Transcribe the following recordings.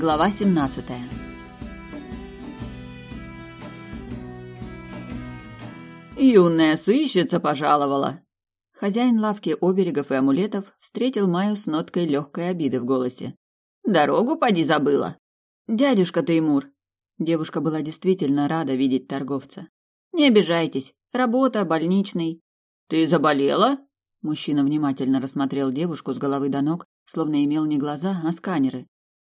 Глава 17. Юная сыщица пожаловала. Хозяин лавки оберегов и амулетов встретил Маю с ноткой легкой обиды в голосе. Дорогу поди забыла. Дядюшка Теймур. Девушка была действительно рада видеть торговца. Не обижайтесь. Работа, больничный. Ты заболела? Мужчина внимательно рассмотрел девушку с головы до ног, словно имел не глаза, а сканеры.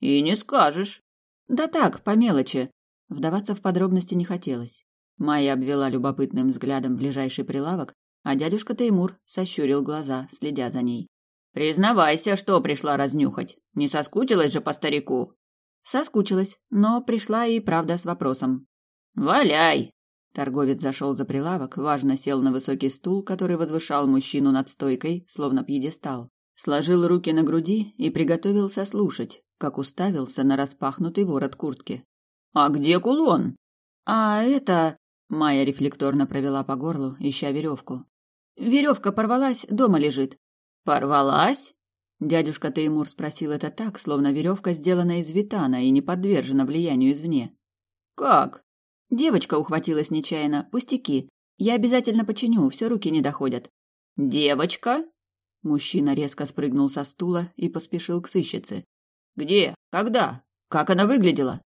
И не скажешь. Да так, по мелочи. Вдаваться в подробности не хотелось. Майя обвела любопытным взглядом ближайший прилавок, а дядюшка Теймур сощурил глаза, следя за ней. Признавайся, что пришла разнюхать. Не соскучилась же по старику? Соскучилась, но пришла и правда с вопросом. Валяй. Торговец зашел за прилавок, важно сел на высокий стул, который возвышал мужчину над стойкой, словно пьедестал. Сложил руки на груди и приготовился слушать, как уставился на распахнутый ворот куртки. «А где кулон?» «А это...» Майя рефлекторно провела по горлу, ища веревку. «Веревка порвалась, дома лежит». «Порвалась?» Дядюшка Теймур спросил это так, словно веревка сделана из витана и не подвержена влиянию извне. «Как?» Девочка ухватилась нечаянно. Пустяки. Я обязательно починю, все руки не доходят. «Девочка?» Мужчина резко спрыгнул со стула и поспешил к сыщице. Где? Когда? Как она выглядела?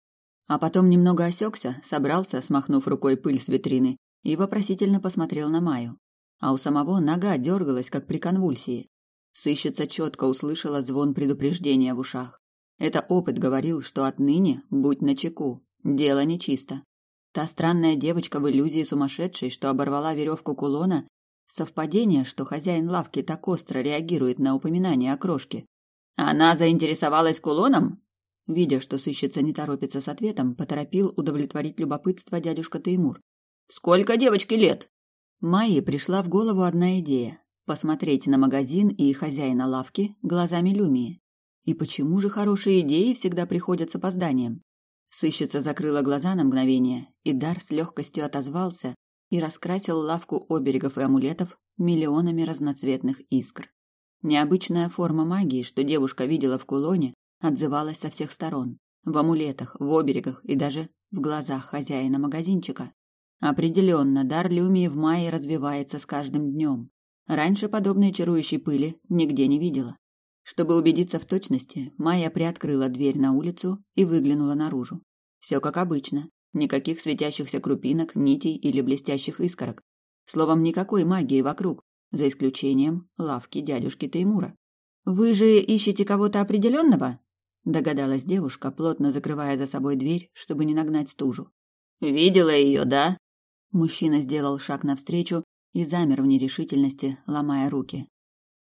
А потом немного осекся, собрался, смахнув рукой пыль с витрины, и вопросительно посмотрел на Маю. А у самого нога дергалась, как при конвульсии. Сыщица четко услышала звон предупреждения в ушах. Это опыт говорил, что отныне будь начеку, дело нечисто. Та странная девочка в иллюзии сумасшедшей, что оборвала веревку кулона, совпадение, что хозяин лавки так остро реагирует на упоминание о крошке, она заинтересовалась кулоном? Видя, что сыщица не торопится с ответом, поторопил удовлетворить любопытство дядюшка Теймур. Сколько девочке лет? Майе пришла в голову одна идея посмотреть на магазин и хозяина лавки глазами Люмии. И почему же хорошие идеи всегда приходят с опозданием? Сыщица закрыла глаза на мгновение, и дар с легкостью отозвался и раскрасил лавку оберегов и амулетов миллионами разноцветных искр. Необычная форма магии, что девушка видела в кулоне, отзывалась со всех сторон. В амулетах, в оберегах и даже в глазах хозяина магазинчика. Определенно, дар Люмии в мае развивается с каждым днем. Раньше подобной чарующей пыли нигде не видела. Чтобы убедиться в точности, Майя приоткрыла дверь на улицу и выглянула наружу. Все как обычно. Никаких светящихся крупинок, нитей или блестящих искорок. Словом, никакой магии вокруг, за исключением лавки дядюшки Теймура. Вы же ищете кого-то определенного? догадалась девушка, плотно закрывая за собой дверь, чтобы не нагнать стужу. Видела ее, да? Мужчина сделал шаг навстречу и замер в нерешительности, ломая руки.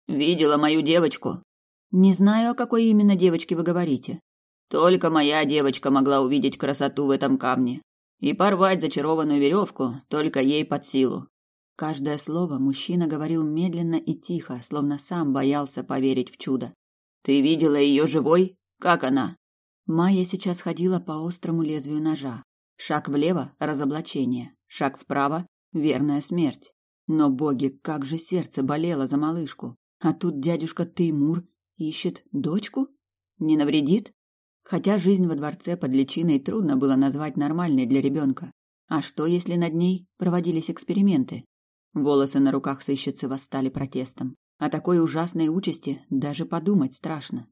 Видела мою девочку. Не знаю, о какой именно девочке вы говорите. Только моя девочка могла увидеть красоту в этом камне и порвать зачарованную веревку только ей под силу. Каждое слово мужчина говорил медленно и тихо, словно сам боялся поверить в чудо. Ты видела ее живой? Как она? Майя сейчас ходила по острому лезвию ножа. Шаг влево разоблачение, шаг вправо верная смерть. Но боги, как же сердце болело за малышку. А тут дядюшка Теймур ищет дочку? Не навредит? Хотя жизнь во дворце под личиной трудно было назвать нормальной для ребенка. А что, если над ней проводились эксперименты? Волосы на руках сыщицы восстали протестом. О такой ужасной участи даже подумать страшно.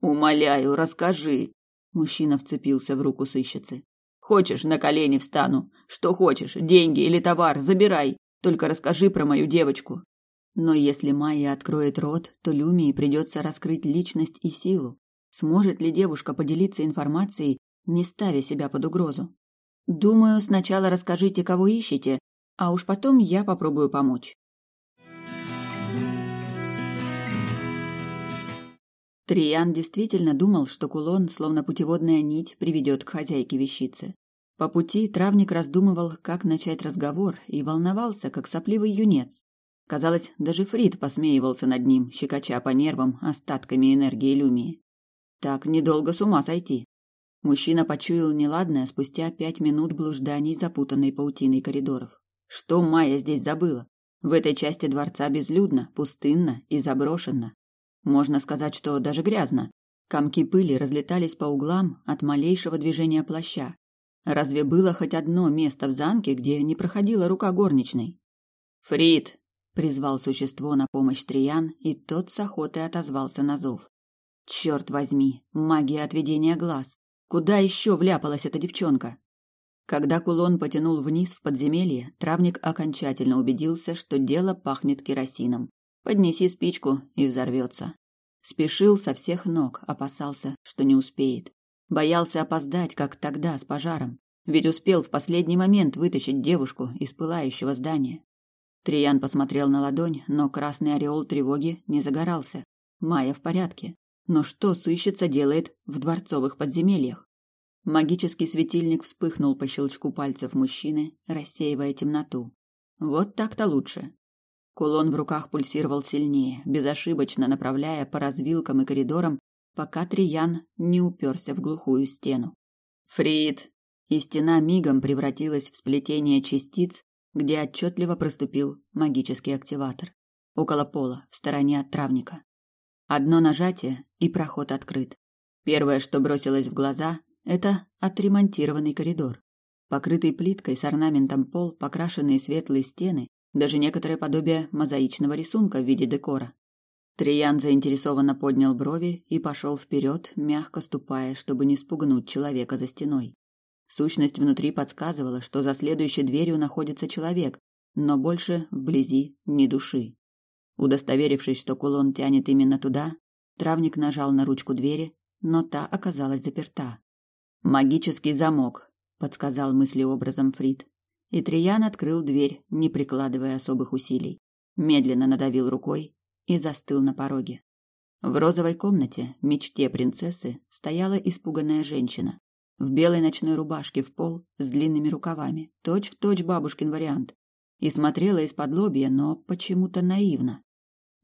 «Умоляю, расскажи!» Мужчина вцепился в руку сыщицы. «Хочешь, на колени встану? Что хочешь, деньги или товар, забирай. Только расскажи про мою девочку». Но если Майя откроет рот, то Люмии придется раскрыть личность и силу. Сможет ли девушка поделиться информацией, не ставя себя под угрозу? Думаю, сначала расскажите, кого ищете, а уж потом я попробую помочь. Триян действительно думал, что кулон, словно путеводная нить, приведет к хозяйке вещицы. По пути травник раздумывал, как начать разговор, и волновался, как сопливый юнец. Казалось, даже Фрид посмеивался над ним, щекоча по нервам остатками энергии Люмии. Так недолго с ума сойти. Мужчина почуял неладное спустя пять минут блужданий запутанной паутиной коридоров. Что Майя здесь забыла? В этой части дворца безлюдно, пустынно и заброшенно. Можно сказать, что даже грязно. Комки пыли разлетались по углам от малейшего движения плаща. Разве было хоть одно место в замке, где не проходила рука горничной? «Фрид!» — призвал существо на помощь Триян, и тот с охотой отозвался на зов. «Черт возьми! Магия отведения глаз! Куда еще вляпалась эта девчонка?» Когда кулон потянул вниз в подземелье, травник окончательно убедился, что дело пахнет керосином. Поднеси спичку и взорвется. Спешил со всех ног, опасался, что не успеет. Боялся опоздать, как тогда с пожаром, ведь успел в последний момент вытащить девушку из пылающего здания. Триян посмотрел на ладонь, но красный ореол тревоги не загорался. Майя в порядке. Но что сыщица делает в дворцовых подземельях? Магический светильник вспыхнул по щелчку пальцев мужчины, рассеивая темноту. Вот так-то лучше. Кулон в руках пульсировал сильнее, безошибочно направляя по развилкам и коридорам, пока Триян не уперся в глухую стену. «Фрид!» И стена мигом превратилась в сплетение частиц, где отчетливо проступил магический активатор. Около пола, в стороне от травника. Одно нажатие, и проход открыт. Первое, что бросилось в глаза, это отремонтированный коридор. Покрытый плиткой с орнаментом пол, покрашенные светлые стены, даже некоторое подобие мозаичного рисунка в виде декора. Триян заинтересованно поднял брови и пошел вперед, мягко ступая, чтобы не спугнуть человека за стеной. Сущность внутри подсказывала, что за следующей дверью находится человек, но больше вблизи ни души. Удостоверившись, что кулон тянет именно туда, травник нажал на ручку двери, но та оказалась заперта. «Магический замок», — подсказал мыслеобразом Фрид. И Триян открыл дверь, не прикладывая особых усилий. Медленно надавил рукой и застыл на пороге. В розовой комнате, мечте принцессы, стояла испуганная женщина. В белой ночной рубашке в пол с длинными рукавами, точь-в-точь точь бабушкин вариант. И смотрела из-под лобья, но почему-то наивно.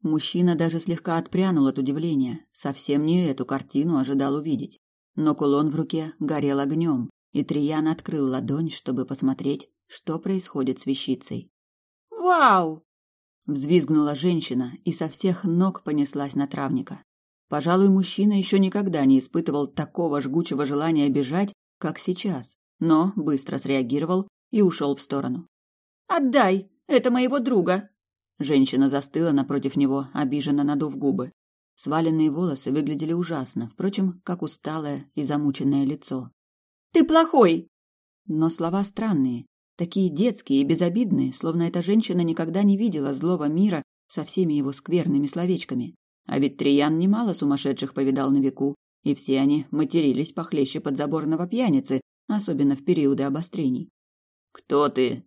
Мужчина даже слегка отпрянул от удивления, совсем не эту картину ожидал увидеть. Но кулон в руке горел огнем, и Триян открыл ладонь, чтобы посмотреть, что происходит с вещицей. «Вау!» – взвизгнула женщина и со всех ног понеслась на травника. Пожалуй, мужчина еще никогда не испытывал такого жгучего желания бежать, как сейчас, но быстро среагировал и ушел в сторону. «Отдай! Это моего друга!» Женщина застыла напротив него, обиженно надув губы. Сваленные волосы выглядели ужасно, впрочем, как усталое и замученное лицо. «Ты плохой!» Но слова странные, Такие детские и безобидные, словно эта женщина никогда не видела злого мира со всеми его скверными словечками. А ведь Триян немало сумасшедших повидал на веку, и все они матерились похлеще подзаборного пьяницы, особенно в периоды обострений. «Кто ты?»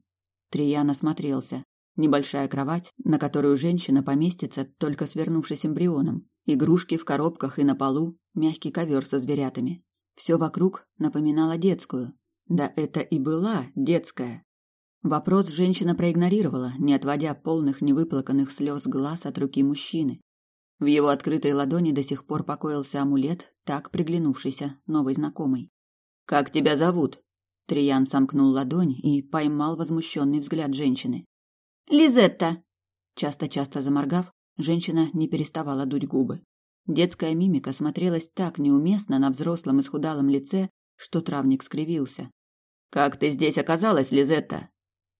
Триян осмотрелся. Небольшая кровать, на которую женщина поместится, только свернувшись эмбрионом. Игрушки в коробках и на полу, мягкий ковер со зверятами. Все вокруг напоминало детскую. Да это и была детская. Вопрос женщина проигнорировала, не отводя полных невыплаканных слез глаз от руки мужчины. В его открытой ладони до сих пор покоился амулет, так приглянувшийся новой знакомой. «Как тебя зовут?» Триян сомкнул ладонь и поймал возмущенный взгляд женщины. «Лизетта!» Часто-часто заморгав, женщина не переставала дуть губы. Детская мимика смотрелась так неуместно на взрослом исхудалом лице, что травник скривился. «Как ты здесь оказалась, Лизетта?»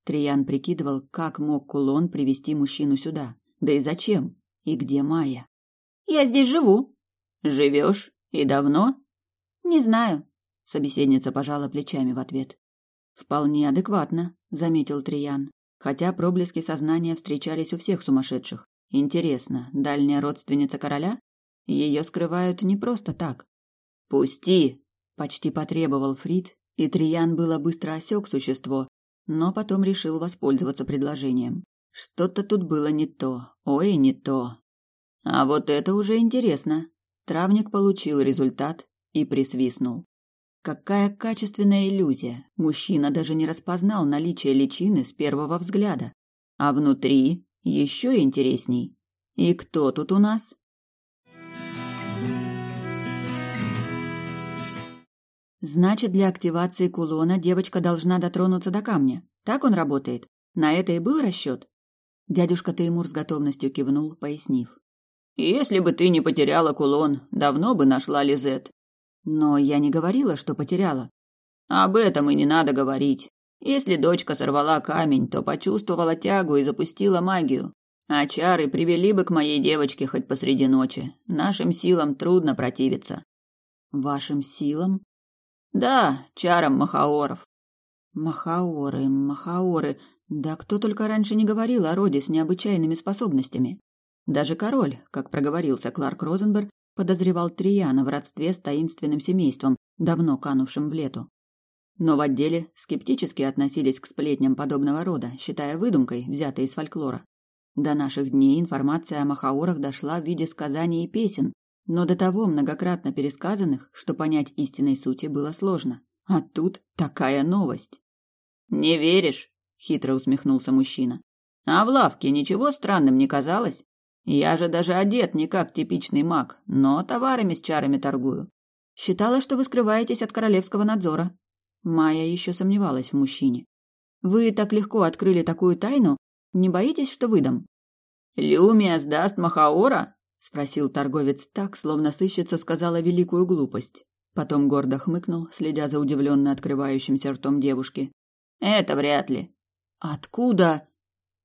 Триян прикидывал, как мог кулон привести мужчину сюда. Да и зачем? И где Майя? «Я здесь живу». «Живешь? И давно?» «Не знаю», — собеседница пожала плечами в ответ. «Вполне адекватно», — заметил Триян. Хотя проблески сознания встречались у всех сумасшедших. Интересно, дальняя родственница короля? Ее скрывают не просто так. «Пусти!» — почти потребовал Фрид, и Триян было быстро осек существо, но потом решил воспользоваться предложением. Что-то тут было не то, ой, не то. А вот это уже интересно. Травник получил результат и присвистнул. Какая качественная иллюзия. Мужчина даже не распознал наличие личины с первого взгляда. А внутри еще интересней. И кто тут у нас? Значит, для активации кулона девочка должна дотронуться до камня. Так он работает. На это и был расчет. Дядюшка Теймур с готовностью кивнул, пояснив. Если бы ты не потеряла кулон, давно бы нашла Лизет. Но я не говорила, что потеряла. Об этом и не надо говорить. Если дочка сорвала камень, то почувствовала тягу и запустила магию. А чары привели бы к моей девочке хоть посреди ночи. Нашим силам трудно противиться. Вашим силам? Да, чарам махаоров. Махаоры, махаоры. Да кто только раньше не говорил о роде с необычайными способностями. Даже король, как проговорился Кларк Розенберг, подозревал Трияна в родстве с таинственным семейством, давно канувшим в лету. Но в отделе скептически относились к сплетням подобного рода, считая выдумкой, взятой из фольклора. До наших дней информация о махаорах дошла в виде сказаний и песен, но до того многократно пересказанных, что понять истинной сути было сложно. А тут такая новость. «Не веришь?» — хитро усмехнулся мужчина. «А в лавке ничего странным не казалось? Я же даже одет не как типичный маг, но товарами с чарами торгую. Считала, что вы скрываетесь от королевского надзора. Майя еще сомневалась в мужчине. Вы так легко открыли такую тайну, не боитесь, что выдам? Люмия сдаст Махаора? спросил торговец так, словно сыщица сказала великую глупость. Потом гордо хмыкнул, следя за удивленно открывающимся ртом девушки. Это вряд ли. Откуда?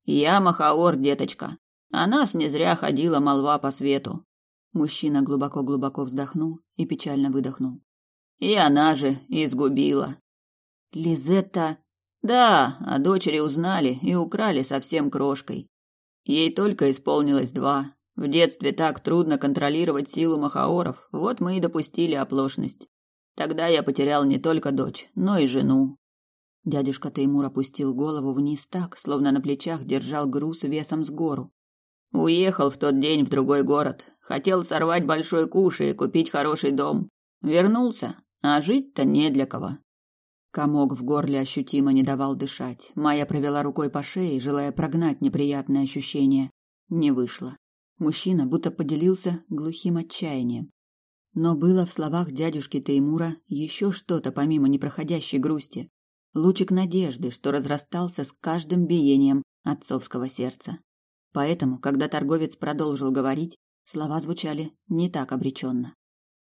Я Махаор, деточка. О нас не зря ходила молва по свету. Мужчина глубоко-глубоко вздохнул и печально выдохнул. И она же изгубила. Лизетта... Да, о дочери узнали и украли совсем крошкой. Ей только исполнилось два. В детстве так трудно контролировать силу махаоров, вот мы и допустили оплошность. Тогда я потерял не только дочь, но и жену. Дядюшка Теймур опустил голову вниз так, словно на плечах держал груз весом с гору. Уехал в тот день в другой город. Хотел сорвать большой куш и купить хороший дом. Вернулся, а жить-то не для кого. Комок в горле ощутимо не давал дышать. Майя провела рукой по шее, желая прогнать неприятное ощущение. Не вышло. Мужчина будто поделился глухим отчаянием. Но было в словах дядюшки Теймура еще что-то помимо непроходящей грусти. Лучик надежды, что разрастался с каждым биением отцовского сердца. Поэтому, когда торговец продолжил говорить, слова звучали не так обреченно.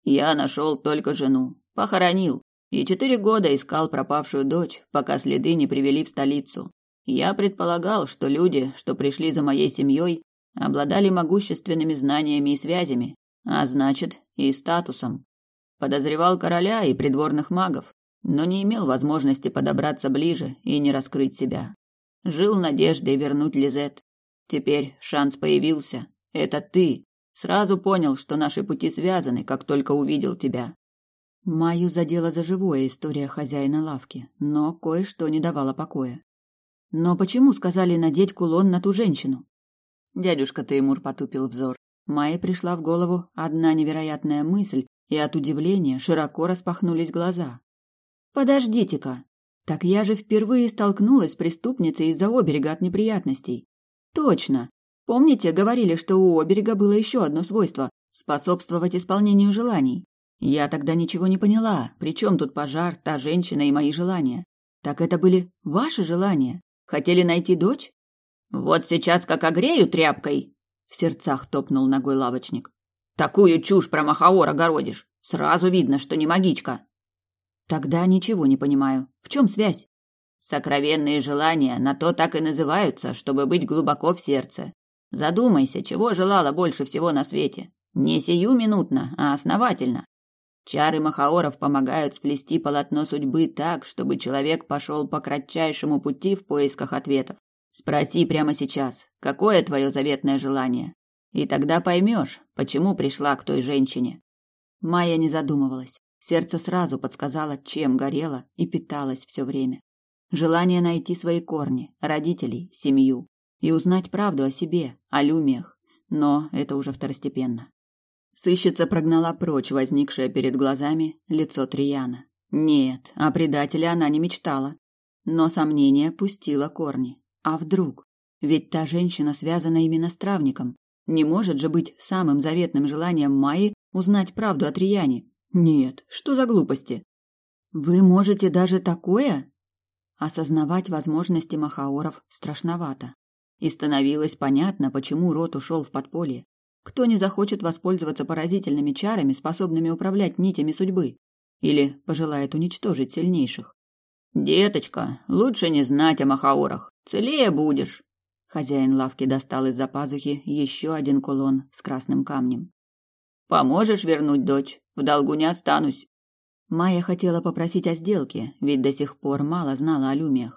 «Я нашел только жену, похоронил, и четыре года искал пропавшую дочь, пока следы не привели в столицу. Я предполагал, что люди, что пришли за моей семьей, обладали могущественными знаниями и связями, а значит, и статусом. Подозревал короля и придворных магов, но не имел возможности подобраться ближе и не раскрыть себя. Жил надеждой вернуть Лизет. Теперь шанс появился. Это ты. Сразу понял, что наши пути связаны, как только увидел тебя. Маю задела за живое история хозяина лавки, но кое-что не давало покоя. Но почему сказали надеть кулон на ту женщину? Дядюшка Теймур потупил взор. Майе пришла в голову одна невероятная мысль, и от удивления широко распахнулись глаза. Подождите-ка. Так я же впервые столкнулась с преступницей из-за оберега от неприятностей. Точно. Помните, говорили, что у оберега было еще одно свойство способствовать исполнению желаний. Я тогда ничего не поняла, при чем тут пожар, та женщина и мои желания. Так это были ваши желания? Хотели найти дочь? Вот сейчас как огрею тряпкой, в сердцах топнул ногой лавочник. Такую чушь про Махаора городишь. Сразу видно, что не магичка. Тогда ничего не понимаю. В чем связь? Сокровенные желания на то так и называются, чтобы быть глубоко в сердце. Задумайся, чего желала больше всего на свете. Не сиюминутно, а основательно. Чары Махаоров помогают сплести полотно судьбы так, чтобы человек пошел по кратчайшему пути в поисках ответов. Спроси прямо сейчас, какое твое заветное желание? И тогда поймешь, почему пришла к той женщине. Майя не задумывалась. Сердце сразу подсказало, чем горело и питалось все время. Желание найти свои корни, родителей, семью и узнать правду о себе, о люмиях. Но это уже второстепенно. Сыщица прогнала прочь возникшее перед глазами лицо Трияна. Нет, о предателе она не мечтала. Но сомнение пустило корни. А вдруг? Ведь та женщина связана именно с травником. Не может же быть самым заветным желанием Майи узнать правду о Трияне. Нет, что за глупости? Вы можете даже такое? Осознавать возможности Махаоров страшновато. И становилось понятно, почему род ушел в подполье. Кто не захочет воспользоваться поразительными чарами, способными управлять нитями судьбы? Или пожелает уничтожить сильнейших? «Деточка, лучше не знать о махаорах. Целее будешь». Хозяин лавки достал из-за пазухи еще один кулон с красным камнем. «Поможешь вернуть дочь? В долгу не останусь». Майя хотела попросить о сделке, ведь до сих пор мало знала о люмиях.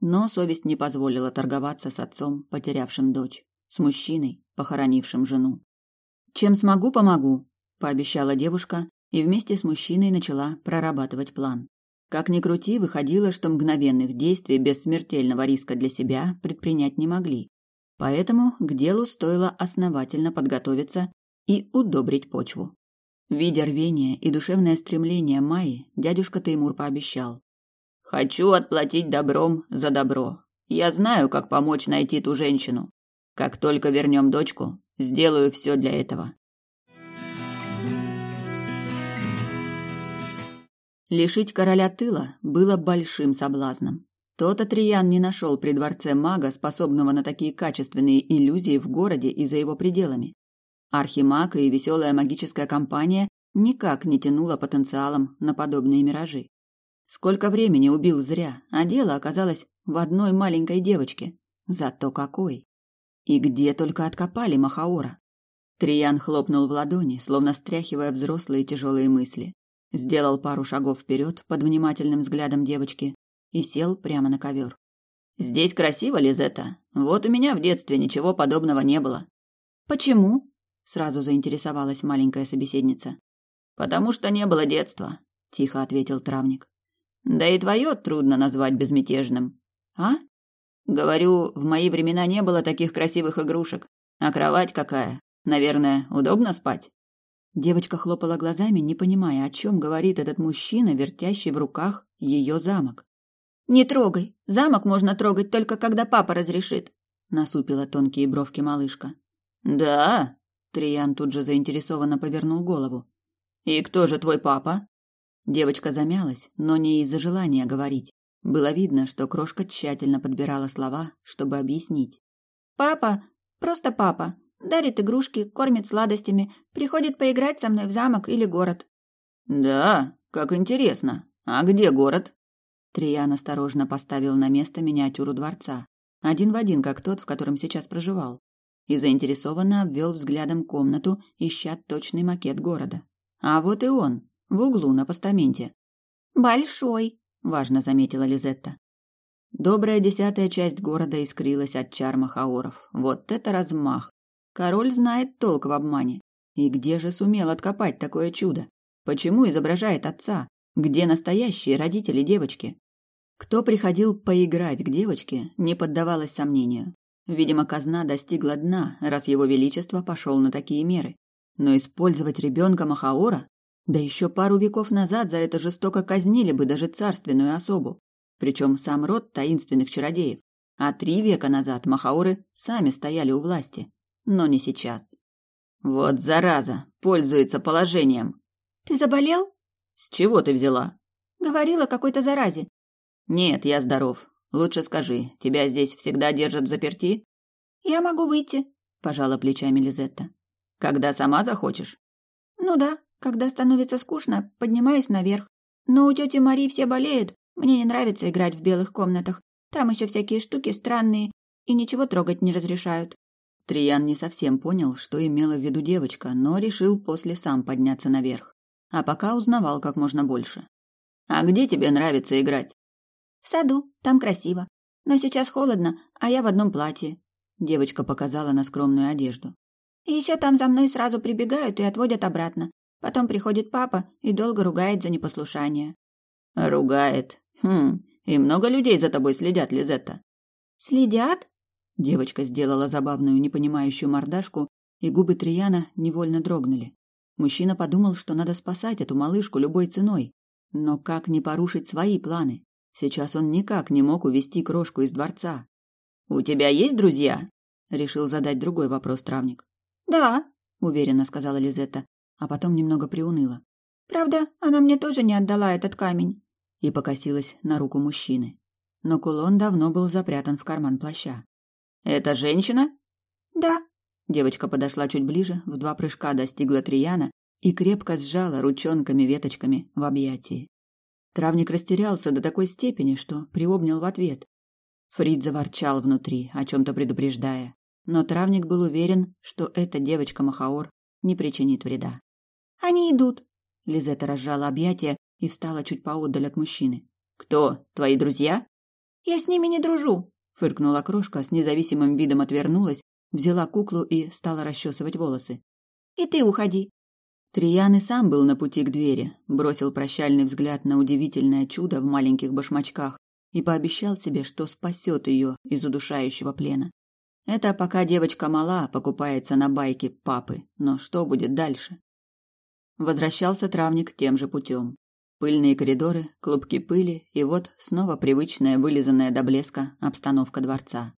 Но совесть не позволила торговаться с отцом, потерявшим дочь, с мужчиной, похоронившим жену. «Чем смогу, помогу», – пообещала девушка и вместе с мужчиной начала прорабатывать план. Как ни крути, выходило, что мгновенных действий без смертельного риска для себя предпринять не могли. Поэтому к делу стоило основательно подготовиться и удобрить почву. Видя рвение и душевное стремление Майи, дядюшка Теймур пообещал. «Хочу отплатить добром за добро. Я знаю, как помочь найти ту женщину. Как только вернем дочку, сделаю все для этого». Лишить короля тыла было большим соблазном. Тот Атриян не нашел при дворце мага, способного на такие качественные иллюзии в городе и за его пределами. Архимаг и веселая магическая компания никак не тянула потенциалом на подобные миражи. Сколько времени убил зря, а дело оказалось в одной маленькой девочке. Зато какой! И где только откопали Махаора? Триян хлопнул в ладони, словно стряхивая взрослые тяжелые мысли сделал пару шагов вперед под внимательным взглядом девочки и сел прямо на ковер. «Здесь красиво, Лизетта. Вот у меня в детстве ничего подобного не было». «Почему?» — сразу заинтересовалась маленькая собеседница. «Потому что не было детства», — тихо ответил травник. «Да и твое трудно назвать безмятежным». «А?» «Говорю, в мои времена не было таких красивых игрушек. А кровать какая? Наверное, удобно спать?» Девочка хлопала глазами, не понимая, о чем говорит этот мужчина, вертящий в руках ее замок. «Не трогай. Замок можно трогать только когда папа разрешит», — насупила тонкие бровки малышка. «Да?» — Триян тут же заинтересованно повернул голову. «И кто же твой папа?» Девочка замялась, но не из-за желания говорить. Было видно, что крошка тщательно подбирала слова, чтобы объяснить. «Папа, просто папа. Дарит игрушки, кормит сладостями, приходит поиграть со мной в замок или город. Да, как интересно. А где город? Триян осторожно поставил на место миниатюру дворца, один в один, как тот, в котором сейчас проживал, и заинтересованно обвел взглядом комнату, ища точный макет города. А вот и он, в углу на постаменте. «Большой», — важно заметила Лизетта. Добрая десятая часть города искрилась от чар махаоров. Вот это размах! Король знает толк в обмане. И где же сумел откопать такое чудо? Почему изображает отца? Где настоящие родители девочки? Кто приходил поиграть к девочке, не поддавалось сомнению. Видимо, казна достигла дна, раз его величество пошел на такие меры. Но использовать ребенка Махаора? Да еще пару веков назад за это жестоко казнили бы даже царственную особу. Причем сам род таинственных чародеев. А три века назад Махаоры сами стояли у власти но не сейчас. Вот зараза, пользуется положением. Ты заболел? С чего ты взяла? Говорила какой-то заразе. Нет, я здоров. Лучше скажи, тебя здесь всегда держат в заперти? Я могу выйти, пожала плечами Лизетта. Когда сама захочешь? Ну да, когда становится скучно, поднимаюсь наверх. Но у тети Мари все болеют. Мне не нравится играть в белых комнатах. Там еще всякие штуки странные и ничего трогать не разрешают. Триян не совсем понял, что имела в виду девочка, но решил после сам подняться наверх. А пока узнавал как можно больше. «А где тебе нравится играть?» «В саду, там красиво. Но сейчас холодно, а я в одном платье». Девочка показала на скромную одежду. «И еще там за мной сразу прибегают и отводят обратно. Потом приходит папа и долго ругает за непослушание». «Ругает? Хм, и много людей за тобой следят, Лизетта?» «Следят?» Девочка сделала забавную непонимающую мордашку, и губы Трияна невольно дрогнули. Мужчина подумал, что надо спасать эту малышку любой ценой. Но как не порушить свои планы? Сейчас он никак не мог увести крошку из дворца. «У тебя есть друзья?» — решил задать другой вопрос травник. «Да», — уверенно сказала Лизетта, а потом немного приуныла. «Правда, она мне тоже не отдала этот камень». И покосилась на руку мужчины. Но кулон давно был запрятан в карман плаща. Это женщина? Да. Девочка подошла чуть ближе, в два прыжка достигла Трияна и крепко сжала ручонками-веточками в объятии. Травник растерялся до такой степени, что приобнял в ответ. Фрид заворчал внутри, о чем-то предупреждая, но травник был уверен, что эта девочка Махаор не причинит вреда. «Они идут!» Лизетта разжала объятия и встала чуть поодаль от мужчины. «Кто? Твои друзья?» «Я с ними не дружу!» Фыркнула крошка, с независимым видом отвернулась, взяла куклу и стала расчесывать волосы. «И ты уходи!» Триян и сам был на пути к двери, бросил прощальный взгляд на удивительное чудо в маленьких башмачках и пообещал себе, что спасет ее из удушающего плена. Это пока девочка мала, покупается на байке папы, но что будет дальше? Возвращался травник тем же путем. Пыльные коридоры, клубки пыли и вот снова привычная, вылизанная до блеска обстановка дворца.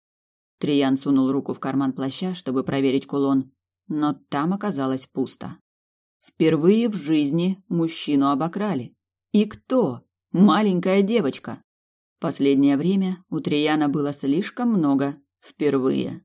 Триян сунул руку в карман плаща, чтобы проверить кулон, но там оказалось пусто. Впервые в жизни мужчину обокрали. И кто? Маленькая девочка. Последнее время у Трияна было слишком много впервые.